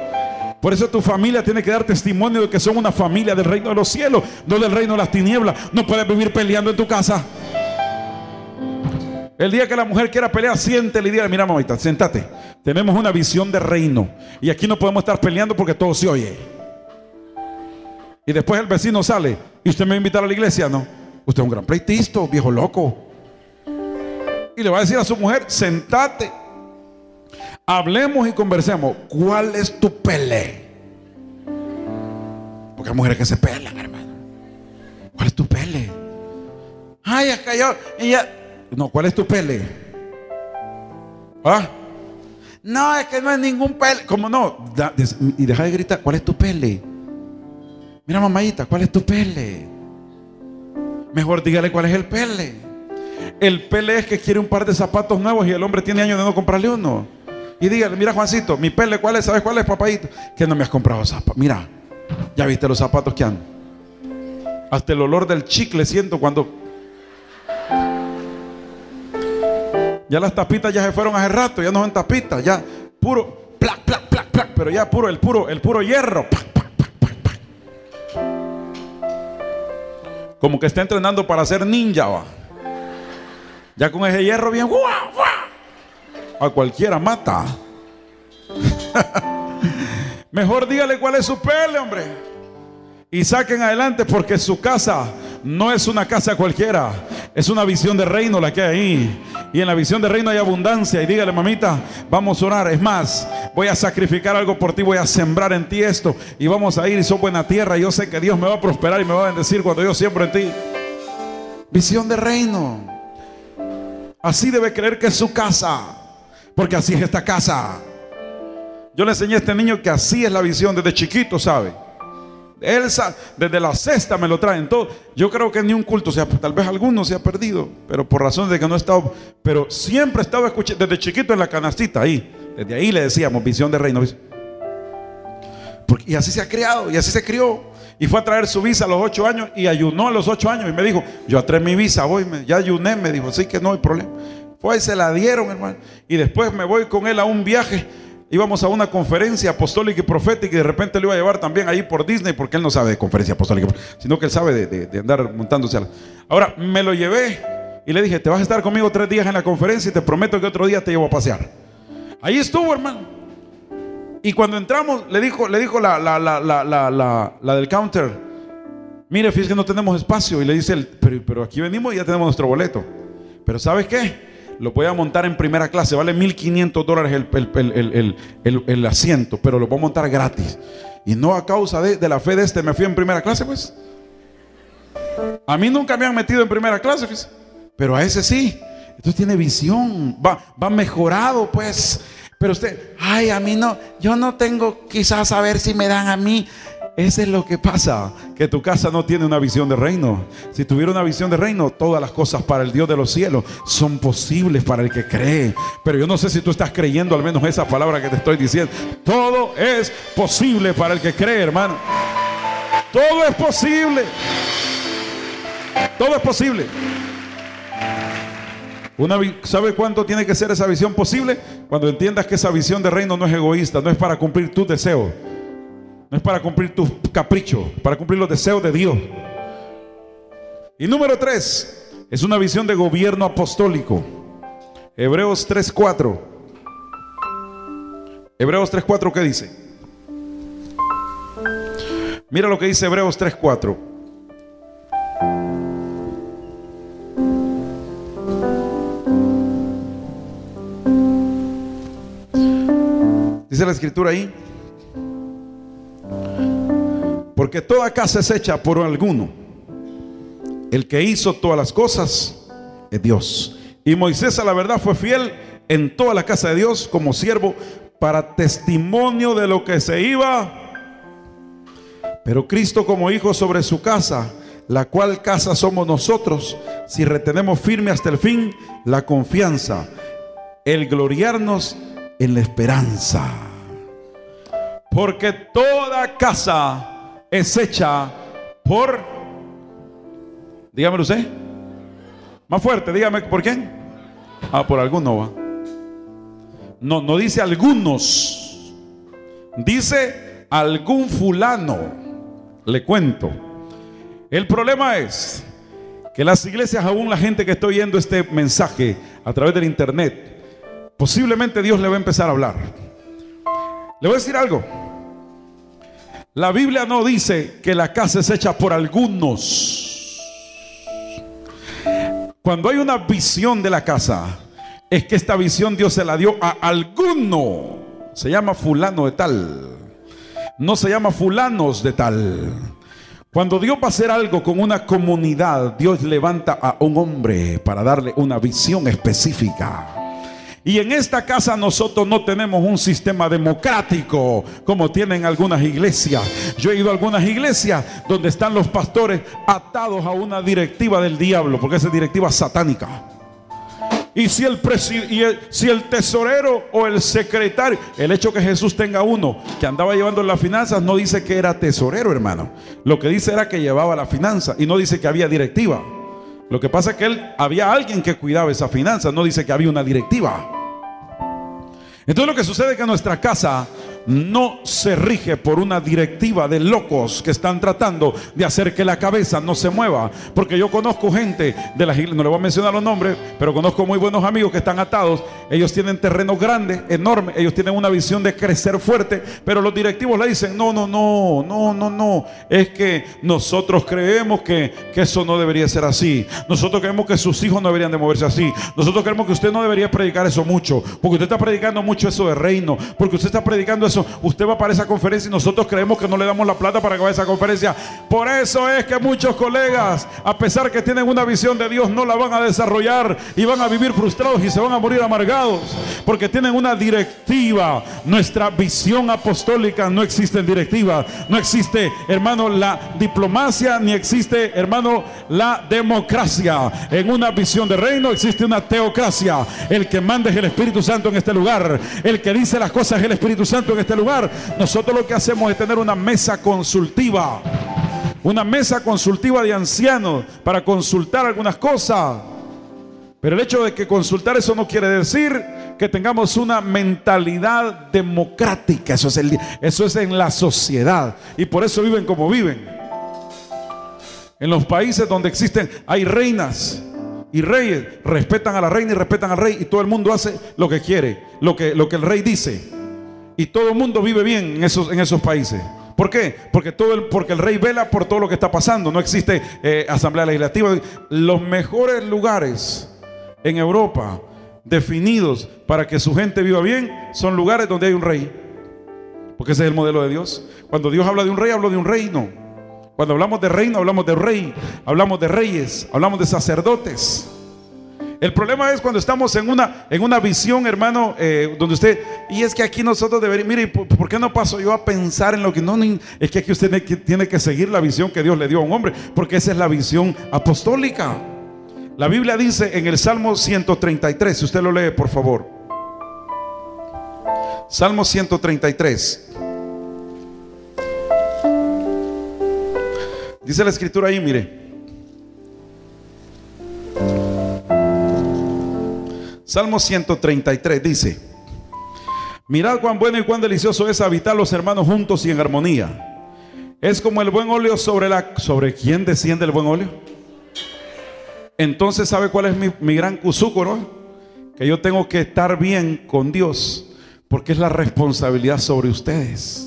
Por eso tu familia tiene que dar testimonio de que son una familia del reino de los cielos, no del reino de las tinieblas. No puedes vivir peleando en tu casa. El día que la mujer quiera pelear, siéntele y dígale, mira mamita, siéntate. Tenemos una visión de reino. Y aquí no podemos estar peleando porque todo se oye. Y después el vecino sale. ¿Y usted me va a invitar a la iglesia? No. Usted es un gran pleitista, viejo loco. Y le va a decir a su mujer, sentate. Hablemos y conversemos. ¿Cuál es tu pele? Porque hay mujeres que se pelan, hermano. ¿Cuál es tu pele? Ay, es que yo. No, ¿cuál es tu pele? ¿Ah? No, es que no hay ningún pele. ¿Cómo no? y deja de gritar, ¿cuál es tu pele? Mira, mamadita, ¿cuál es tu pele? Mejor dígale cuál es el pele. El pele es que quiere un par de zapatos nuevos y el hombre tiene años de no comprarle uno. Y dígale, mira Juancito, mi pele, ¿cuál es? ¿Sabes cuál es, papadito? Que no me has comprado zapatos. Mira, ya viste los zapatos que han. Hasta el olor del chicle siento cuando... Ya las tapitas ya se fueron hace rato, ya no son tapitas, ya puro, plac, plac, plac, plac, pero ya puro, el puro, el puro hierro. Como que está entrenando para ser ninja, va. Ya con ese hierro bien, ¡guau, guau! A cualquiera mata. [laughs] Mejor dígale cuál es su pele, hombre. Y saquen adelante porque su casa no es una casa cualquiera. Es una visión de reino la que hay ahí. Y en la visión de reino hay abundancia. Y dígale, mamita, vamos a orar. Es más, voy a sacrificar algo por ti. Voy a sembrar en ti esto. Y vamos a ir y sos buena tierra. Yo sé que Dios me va a prosperar y me va a bendecir cuando yo siembro en ti. Visión de reino. Así debe creer que es su casa. Porque así es esta casa. Yo le enseñé a este niño que así es la visión desde chiquito, ¿sabe? Él desde la cesta me lo traen todo. Yo creo que ni un culto, o sea, tal vez alguno se ha perdido, pero por razón de que no he estado, pero siempre estaba escuchando desde chiquito en la canastita ahí. Desde ahí le decíamos visión de reino. y así se ha criado, y así se crió. Y fue a traer su visa a los ocho años y ayunó a los ocho años y me dijo, yo a traer mi visa, voy, ya ayuné, me dijo, así que no hay problema. Fue y se la dieron, hermano. Y después me voy con él a un viaje. Íbamos a una conferencia apostólica y profética y de repente le iba a llevar también ahí por Disney porque él no sabe de conferencia apostólica, sino que él sabe de, andar montándose. A Ahora, me lo llevé y le dije, te vas a estar conmigo tres días en la conferencia y te prometo que otro día te llevo a pasear. Ahí estuvo, hermano. Y cuando entramos, le dijo, le dijo la, la, la, la del counter, mire, fíjese que no tenemos espacio. Y le dice, él, pero, pero aquí venimos y ya tenemos nuestro boleto. Pero ¿sabes qué? Lo voy a montar en primera clase, vale 1500 dólares el, asiento, pero lo voy a montar gratis. Y no a causa de, la fe de este me fui en primera clase, pues. A mí nunca me han metido en primera clase, pero a ese sí. Entonces tiene visión, va, va mejorado, pues. Pero usted, ay, a mí no, yo no tengo quizás a ver si me dan a mí. Ese es lo que pasa, que tu casa no tiene una visión de reino. Si tuviera una visión de reino, todas las cosas para el Dios de los cielos son posibles para el que cree. Pero yo no sé si tú estás creyendo al menos esa palabra que te estoy diciendo. Todo es posible para el que cree, hermano. Todo es posible. Todo es posible. ¿Sabe cuánto tiene que ser esa visión posible? Cuando entiendas que esa visión de reino no es egoísta, no es para cumplir tus deseos, no es para cumplir tus caprichos, para cumplir los deseos de Dios. Y número tres, es una visión de gobierno apostólico. Hebreos 3.4. Hebreos 3.4, ¿qué dice? Mira lo que dice Hebreos 3.4. Dice la escritura ahí. Porque toda casa es hecha por alguno. El que hizo todas las cosas es Dios. Y Moisés a la verdad fue fiel en toda la casa de Dios como siervo para testimonio de lo que se iba. Pero Cristo como hijo sobre su casa, la cual casa somos nosotros, si retenemos firme hasta el fin la confianza, el gloriarnos en la esperanza. Porque toda casa es hecha por... Dígamelo usted. Más fuerte, dígame por quién. Ah, por alguno. No, no dice algunos. Dice algún fulano. Le cuento. El problema es que las iglesias, aún la gente que está oyendo este mensaje a través del internet, Posiblemente Dios le va a empezar a hablar. Le voy a decir algo. La Biblia no dice que la casa es hecha por algunos. Cuando hay una visión de la casa, es que esta visión Dios se la dio a alguno. Se llama fulano de tal. No se llama fulanos de tal. Cuando Dios va a hacer algo con una comunidad, Dios levanta a un hombre para darle una visión específica. Y en esta casa nosotros no tenemos un sistema democrático como tienen algunas iglesias. Yo he ido a algunas iglesias donde están los pastores atados a una directiva del diablo, porque esa es directiva satánica. Y si el, si el tesorero o el secretario, el hecho que Jesús tenga uno que andaba llevando las finanzas, no dice que era tesorero, hermano. Lo que dice era que llevaba la finanza y no dice que había directiva. Lo que pasa es que él había alguien que cuidaba esa finanza, no dice que había una directiva. Entonces lo que sucede es que nuestra casa no se rige por una directiva de locos que están tratando de hacer que la cabeza no se mueva. Porque yo conozco gente de las iglesias, no le voy a mencionar los nombres, pero conozco muy buenos amigos que están atados. Ellos tienen terrenos grandes, enormes, ellos tienen una visión de crecer fuerte, pero los directivos le dicen, no, no, no, no, no, no. Es que nosotros creemos que, que eso no debería ser así. Nosotros creemos que sus hijos no deberían de moverse así. Nosotros creemos que usted no debería predicar eso mucho, porque usted está predicando mucho eso de reino, porque usted está predicando eso, usted va para esa conferencia y nosotros creemos que no le damos la plata para que vaya a esa conferencia. Por eso es que muchos colegas, a pesar que tienen una visión de Dios, no la van a desarrollar y van a vivir frustrados y se van a morir amargados, porque tienen una directiva. Nuestra visión apostólica no existe en directiva, no existe, hermano, la diplomacia, ni existe, hermano, la democracia. En una visión de reino existe una teocracia. El que manda es el Espíritu Santo en este lugar. El que dice las cosas es el Espíritu Santo en este lugar. Nosotros lo que hacemos es tener una mesa consultiva. Una mesa consultiva de ancianos para consultar algunas cosas. Pero el hecho de que consultar eso no quiere decir que tengamos una mentalidad democrática. Eso es, eso es en la sociedad. Y por eso viven como viven. En los países donde existen, hay reinas y reyes, respetan a la reina y respetan al rey. Y todo el mundo hace lo que quiere, lo que, lo que el rey dice. Y todo el mundo vive bien en esos, en esos países. ¿Por qué? Porque, todo el, porque el rey vela por todo lo que está pasando. No existe eh, asamblea legislativa. Los mejores lugares en Europa definidos para que su gente viva bien son lugares donde hay un rey. Porque ese es el modelo de Dios. Cuando Dios habla de un rey, habla de un reino. Cuando hablamos de reino, hablamos de rey, hablamos de reyes, hablamos de sacerdotes. El problema es cuando estamos en una, en una visión, hermano, eh, donde usted, y es que aquí nosotros deberíamos, mire, ¿por, qué no paso yo a pensar en lo que no, es que aquí usted tiene que seguir la visión que Dios le dio a un hombre, porque esa es la visión apostólica. La Biblia dice en el Salmo 133, si usted lo lee, por favor. Salmo 133. Dice la escritura ahí, mire. Salmo 133 dice, mirad cuán bueno y cuán delicioso es habitar los hermanos juntos y en armonía. Es como el buen óleo sobre la... ¿Sobre quién desciende el buen óleo? Entonces, ¿sabe cuál es mi, gran cusúcoro? Que yo tengo que estar bien con Dios, porque es la responsabilidad sobre ustedes.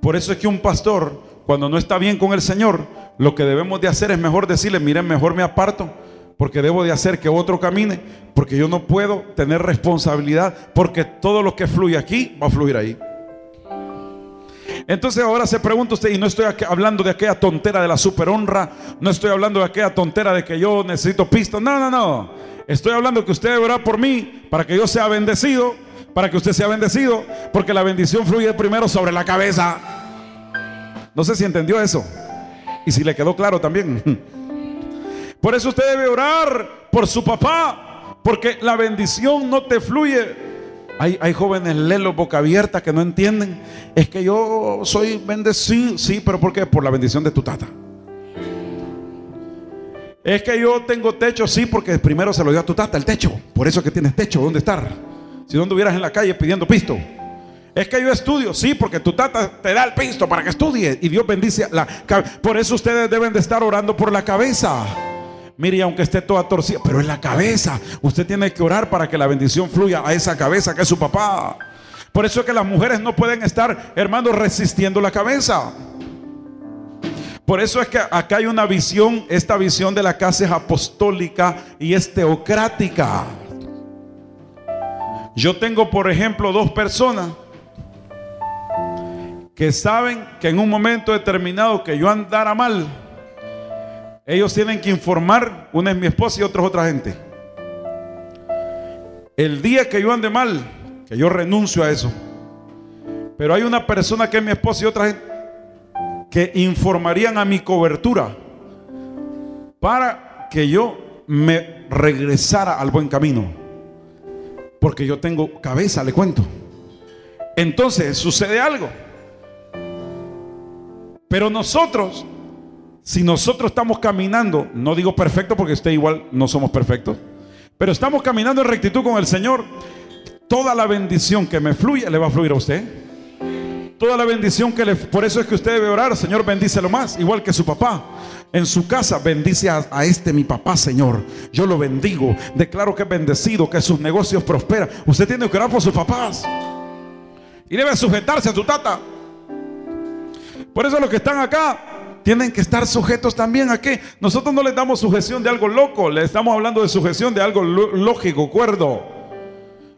Por eso es que un pastor, cuando no está bien con el Señor, lo que debemos de hacer es mejor decirle, miren, mejor me aparto porque debo de hacer que otro camine, porque yo no puedo tener responsabilidad, porque todo lo que fluye aquí va a fluir ahí. Entonces ahora se pregunta usted, y no estoy hablando de aquella tontera de la super honra, no estoy hablando de aquella tontera de que yo necesito pisto, no, no, no. Estoy hablando que usted debe orar por mí para que yo sea bendecido, para que usted sea bendecido, porque la bendición fluye primero sobre la cabeza. No sé si entendió eso. Y si le quedó claro también. [laughs] Por eso usted debe orar por su papá, porque la bendición no te fluye. Hay, hay jóvenes lelos boca abierta que no entienden. Es que yo soy bendecido, sí, pero ¿por qué? Por la bendición de tu tata. Es que yo tengo techo, sí, porque primero se lo dio a tu tata el techo. Por eso que tienes techo, ¿dónde estar? Si no anduvieras en la calle pidiendo pisto. Es que yo estudio, sí, porque tu tata te da el pisto para que estudie y Dios bendice la Por eso ustedes deben de estar orando por la cabeza. Mire, aunque esté toda torcida, pero en la cabeza. Usted tiene que orar para que la bendición fluya a esa cabeza que es su papá. Por eso es que las mujeres no pueden estar, hermanos, resistiendo la cabeza. Por eso es que acá hay una visión, esta visión de la casa es apostólica y es teocrática. Yo tengo, por ejemplo, dos personas que saben que en un momento determinado que yo andara mal, ellos tienen que informar, una es mi esposa y otra es otra gente. El día que yo ande mal, que yo renuncio a eso. Pero hay una persona que es mi esposa y otra gente que informarían a mi cobertura para que yo me regresara al buen camino. Porque yo tengo cabeza, le cuento. Entonces sucede algo. Pero nosotros si nosotros estamos caminando, no digo perfecto porque usted igual no somos perfectos, pero estamos caminando en rectitud con el Señor, toda la bendición que me fluye le va a fluir a usted. Toda la bendición que le... Por eso es que usted debe orar, Señor, bendícelo más, igual que su papá. En su casa bendice a, a, este mi papá, Señor. Yo lo bendigo. Declaro que es bendecido, que sus negocios prosperan. Usted tiene que orar por sus papás. Y debe sujetarse a su tata. Por eso los que están acá, tienen que estar sujetos también a qué. Nosotros no les damos sujeción de algo loco, le estamos hablando de sujeción de algo lógico, cuerdo.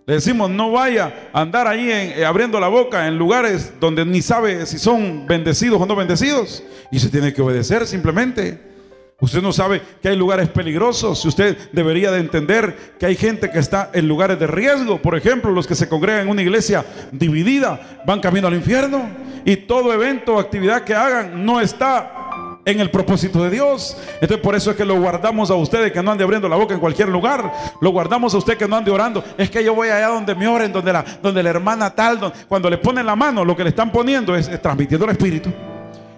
Le decimos, no vaya a andar ahí eh, abriendo la boca en lugares donde ni sabe si son bendecidos o no bendecidos. Y se tiene que obedecer simplemente. Usted no sabe que hay lugares peligrosos. Usted debería de entender que hay gente que está en lugares de riesgo. Por ejemplo, los que se congregan en una iglesia dividida van camino al infierno. Y todo evento o actividad que hagan no está en el propósito de Dios. Entonces por eso es que lo guardamos a ustedes que no ande abriendo la boca en cualquier lugar. Lo guardamos a usted que no ande orando. Es que yo voy allá donde me oren, donde la, donde la hermana tal, cuando le ponen la mano, lo que le están poniendo es transmitiendo el Espíritu.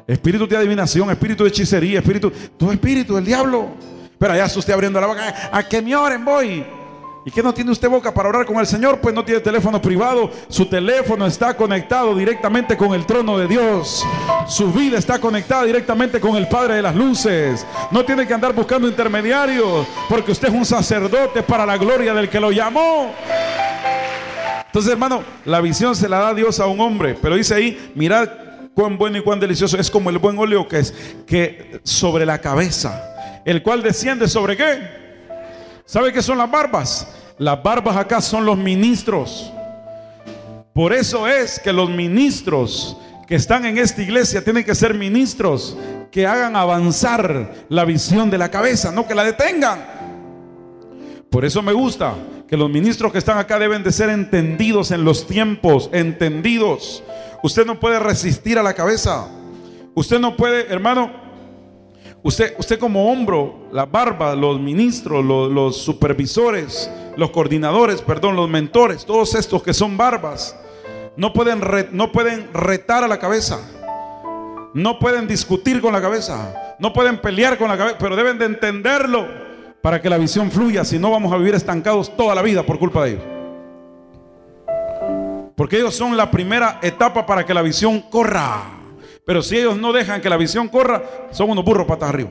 Espíritu de adivinación, espíritu de hechicería, espíritu, todo espíritu del diablo. Pero allá usted abriendo la boca, a que me oren voy. ¿Y qué no tiene usted boca para orar con el Señor? Pues no tiene teléfono privado. Su teléfono está conectado directamente con el trono de Dios. Su vida está conectada directamente con el Padre de las Luces. No tiene que andar buscando intermediarios, porque usted es un sacerdote para la gloria del que lo llamó. Entonces, hermano, la visión se la da Dios a un hombre. Pero dice ahí, mirad cuán bueno y cuán delicioso es como el buen óleo que es que sobre la cabeza, el cual desciende sobre qué? ¿Sabe qué son las barbas? las barbas acá son los ministros. Por eso es que los ministros que están en esta iglesia tienen que ser ministros que hagan avanzar la visión de la cabeza, no que la detengan. Por eso me gusta que los ministros que están acá deben de ser entendidos en los tiempos, entendidos. Usted no puede resistir a la cabeza. Usted no puede, hermano, usted, usted como hombro, la barba, los ministros, los, supervisores, los coordinadores, perdón, los mentores, todos estos que son barbas, no pueden, no pueden retar a la cabeza. No pueden discutir con la cabeza. No pueden pelear con la cabeza. Pero deben de entenderlo para que la visión fluya. Si no, vamos a vivir estancados toda la vida por culpa de ellos. Porque ellos son la primera etapa para que la visión corra. Pero si ellos no dejan que la visión corra, son unos burros patas arriba.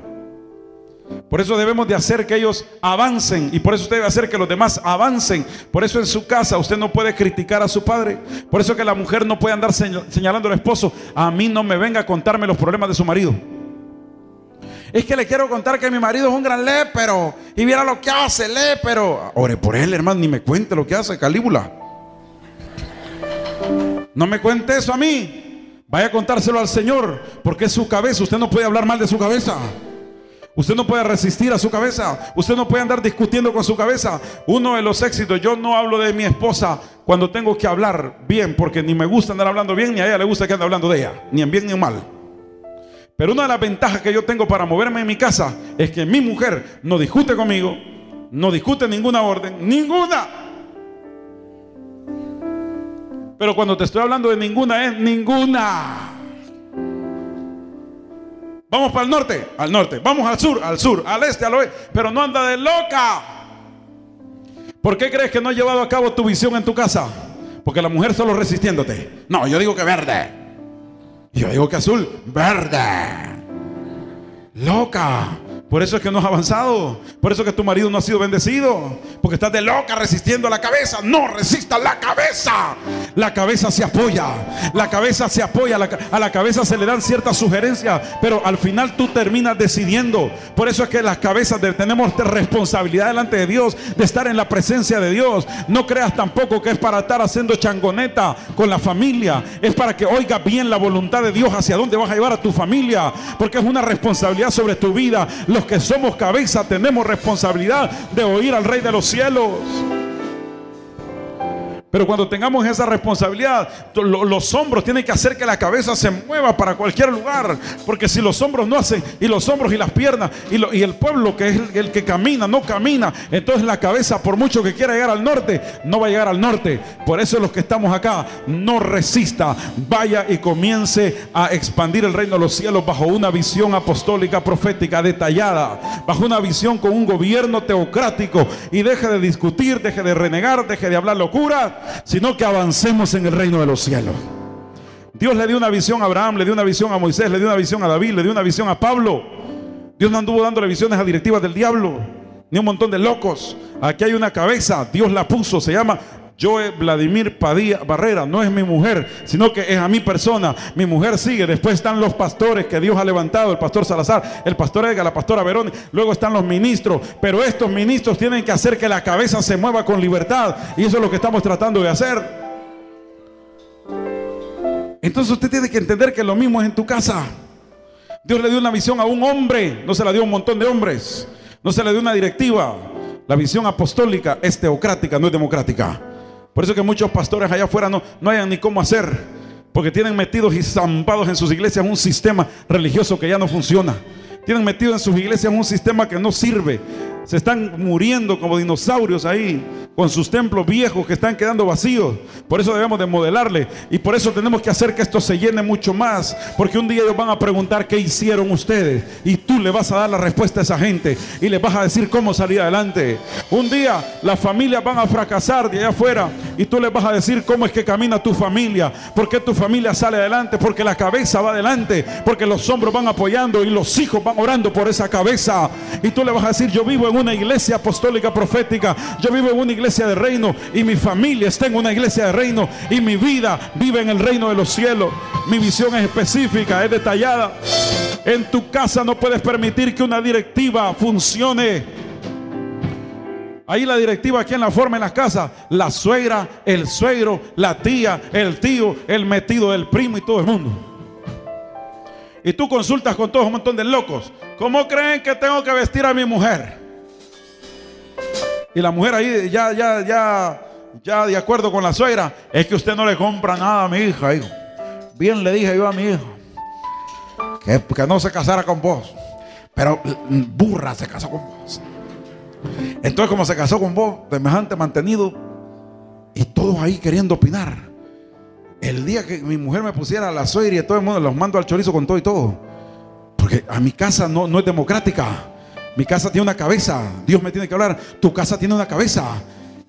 Por eso debemos de hacer que ellos avancen y por eso usted debe hacer que los demás avancen. Por eso en su casa usted no puede criticar a su padre. Por eso que la mujer no puede andar señalando al esposo, a mí no me venga a contarme los problemas de su marido. Es que le quiero contar que mi marido es un gran lépero y viera lo que hace, lépero. Ore por él, hermano, ni me cuente lo que hace, Calíbula. No me cuente eso a mí. Vaya a contárselo al Señor, porque es su cabeza. Usted no puede hablar mal de su cabeza. Usted no puede resistir a su cabeza. Usted no puede andar discutiendo con su cabeza. Uno de los éxitos, yo no hablo de mi esposa cuando tengo que hablar bien, porque ni me gusta andar hablando bien, ni a ella le gusta que ande hablando de ella, ni en bien ni en mal. Pero una de las ventajas que yo tengo para moverme en mi casa es que mi mujer no discute conmigo, no discute ninguna orden, ninguna. Pero cuando te estoy hablando de ninguna es ninguna. Vamos para el norte, al norte. Vamos al sur, al sur, al este, al oeste. Pero no anda de loca. ¿Por qué crees que no ha llevado a cabo tu visión en tu casa? Porque la mujer solo resistiéndote. No, yo digo que verde. Yo digo que azul, verde. Loca. Por eso es que no has avanzado. Por eso es que tu marido no ha sido bendecido. Porque estás de loca resistiendo a la cabeza. No resista la cabeza. La cabeza se apoya. La cabeza se apoya. A la cabeza se le dan ciertas sugerencias. Pero al final tú terminas decidiendo. Por eso es que las cabezas tenemos responsabilidad delante de Dios. De estar en la presencia de Dios. No creas tampoco que es para estar haciendo changoneta con la familia. Es para que oigas bien la voluntad de Dios hacia dónde vas a llevar a tu familia. Porque es una responsabilidad sobre tu vida que somos cabeza tenemos responsabilidad de oír al Rey de los cielos. Pero cuando tengamos esa responsabilidad, los hombros tienen que hacer que la cabeza se mueva para cualquier lugar. Porque si los hombros no hacen, y los hombros y las piernas, y, el pueblo que es el, que camina, no camina, entonces la cabeza, por mucho que quiera llegar al norte, no va a llegar al norte. Por eso los que estamos acá, no resista, vaya y comience a expandir el reino de los cielos bajo una visión apostólica, profética, detallada, bajo una visión con un gobierno teocrático. Y deje de discutir, deje de renegar, deje de hablar locura sino que avancemos en el reino de los cielos. Dios le dio una visión a Abraham, le dio una visión a Moisés, le dio una visión a David, le dio una visión a Pablo. Dios no anduvo dándole visiones a directivas del diablo, ni un montón de locos. Aquí hay una cabeza, Dios la puso, se llama Joe Vladimir Padilla Barrera, no es mi mujer, sino que es a mi persona. Mi mujer sigue. Después están los pastores que Dios ha levantado, el pastor Salazar, el pastor Edgar, la pastora Verón. Luego están los ministros. Pero estos ministros tienen que hacer que la cabeza se mueva con libertad. Y eso es lo que estamos tratando de hacer. Entonces usted tiene que entender que lo mismo es en tu casa. Dios le dio una visión a un hombre, no se la dio a un montón de hombres. No se le dio una directiva. La visión apostólica es teocrática, no es democrática. Por eso que muchos pastores allá afuera no, no hayan ni cómo hacer. Porque tienen metidos y zampados en sus iglesias un sistema religioso que ya no funciona. Tienen metido en sus iglesias un sistema que no sirve. Se están muriendo como dinosaurios ahí, con sus templos viejos que están quedando vacíos. Por eso debemos de modelarle. Y por eso tenemos que hacer que esto se llene mucho más. Porque un día ellos van a preguntar qué hicieron ustedes. Y tú le vas a dar la respuesta a esa gente. Y les vas a decir cómo salir adelante. Un día las familias van a fracasar de allá afuera. Y tú les vas a decir cómo es que camina tu familia. Porque tu familia sale adelante. Porque la cabeza va adelante. Porque los hombros van apoyando y los hijos van orando por esa cabeza. Y tú le vas a decir, yo vivo en una iglesia apostólica profética. Yo vivo en una iglesia de reino y mi familia está en una iglesia de reino y mi vida vive en el reino de los cielos. Mi visión es específica, es detallada. En tu casa no puedes permitir que una directiva funcione Ahí la directiva, ¿quién la forma en las casas? La suegra, el suegro, la tía, el tío, el metido del primo y todo el mundo. Y tú consultas con todo un montón de locos. ¿Cómo creen que tengo que vestir a mi mujer? Y la mujer ahí ya, ya, ya, ya de acuerdo con la suegra, es que usted no le compra nada a mi hija, hijo. Bien le dije yo a mi hijo que, que no se casara con vos. Pero mm, burra se casó con vos. Entonces, como se casó con vos, semejante mantenido, y todos ahí queriendo opinar. El día que mi mujer me pusiera la suegra y todo el mundo los mando al chorizo con todo y todo. Porque a mi casa no, no es democrática. Mi casa tiene una cabeza. Dios me tiene que hablar. Tu casa tiene una cabeza.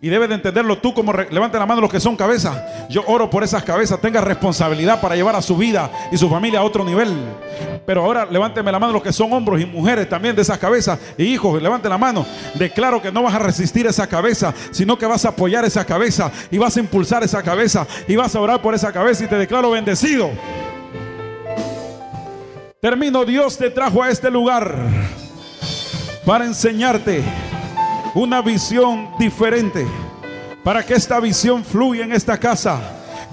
Y debes de entenderlo tú como levante la mano los que son cabezas. Yo oro por esas cabezas. Tenga responsabilidad para llevar a su vida y su familia a otro nivel. Pero ahora levánteme la mano los que son hombros y mujeres también de esas cabezas. Y hijos, levante la mano. Declaro que no vas a resistir esa cabeza, sino que vas a apoyar esa cabeza y vas a impulsar esa cabeza y vas a orar por esa cabeza y te declaro bendecido. Termino, Dios te trajo a este lugar para enseñarte una visión diferente. Para que esta visión fluya en esta casa.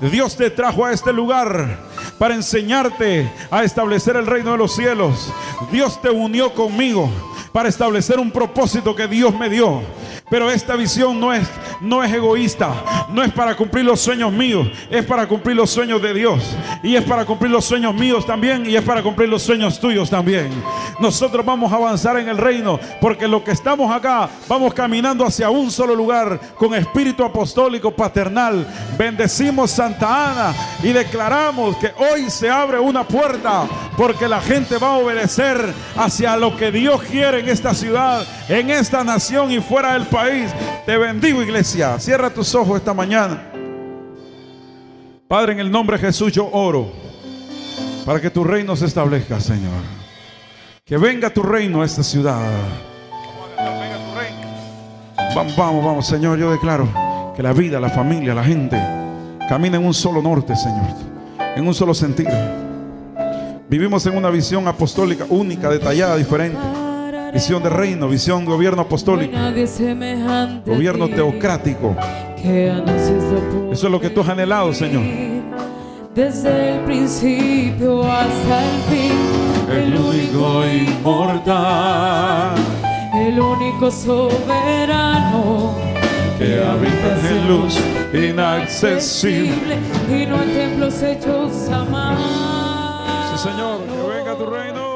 Dios te trajo a este lugar para enseñarte a establecer el reino de los cielos. Dios te unió conmigo para establecer un propósito que Dios me dio. Pero esta visión no es, no es egoísta, no es para cumplir los sueños míos, es para cumplir los sueños de Dios. Y es para cumplir los sueños míos también y es para cumplir los sueños tuyos también. Nosotros vamos a avanzar en el reino porque lo que estamos acá, vamos caminando hacia un solo lugar con espíritu apostólico paternal. Bendecimos Santa Ana y declaramos que hoy se abre una puerta porque la gente va a obedecer hacia lo que Dios quiere en esta ciudad, en esta nación y fuera del país. Te bendigo, iglesia. Cierra tus ojos esta mañana. Padre, en el nombre de Jesús yo oro para que tu reino se establezca, Señor. Que venga tu reino a esta ciudad. Vamos, vamos, vamos, Señor. Yo declaro que la vida, la familia, la gente camina en un solo norte, Señor. En un solo sentido. Vivimos en una visión apostólica única, detallada, diferente. Visión de reino, visión gobierno apostólico. Gobierno teocrático. Eso es lo que tú has anhelado, Señor. Desde el principio hasta el fin, el único inmortal, el único soberano que habita en luz inaccesible y no en templos hechos a mano. Sí, Señor, que venga tu reino.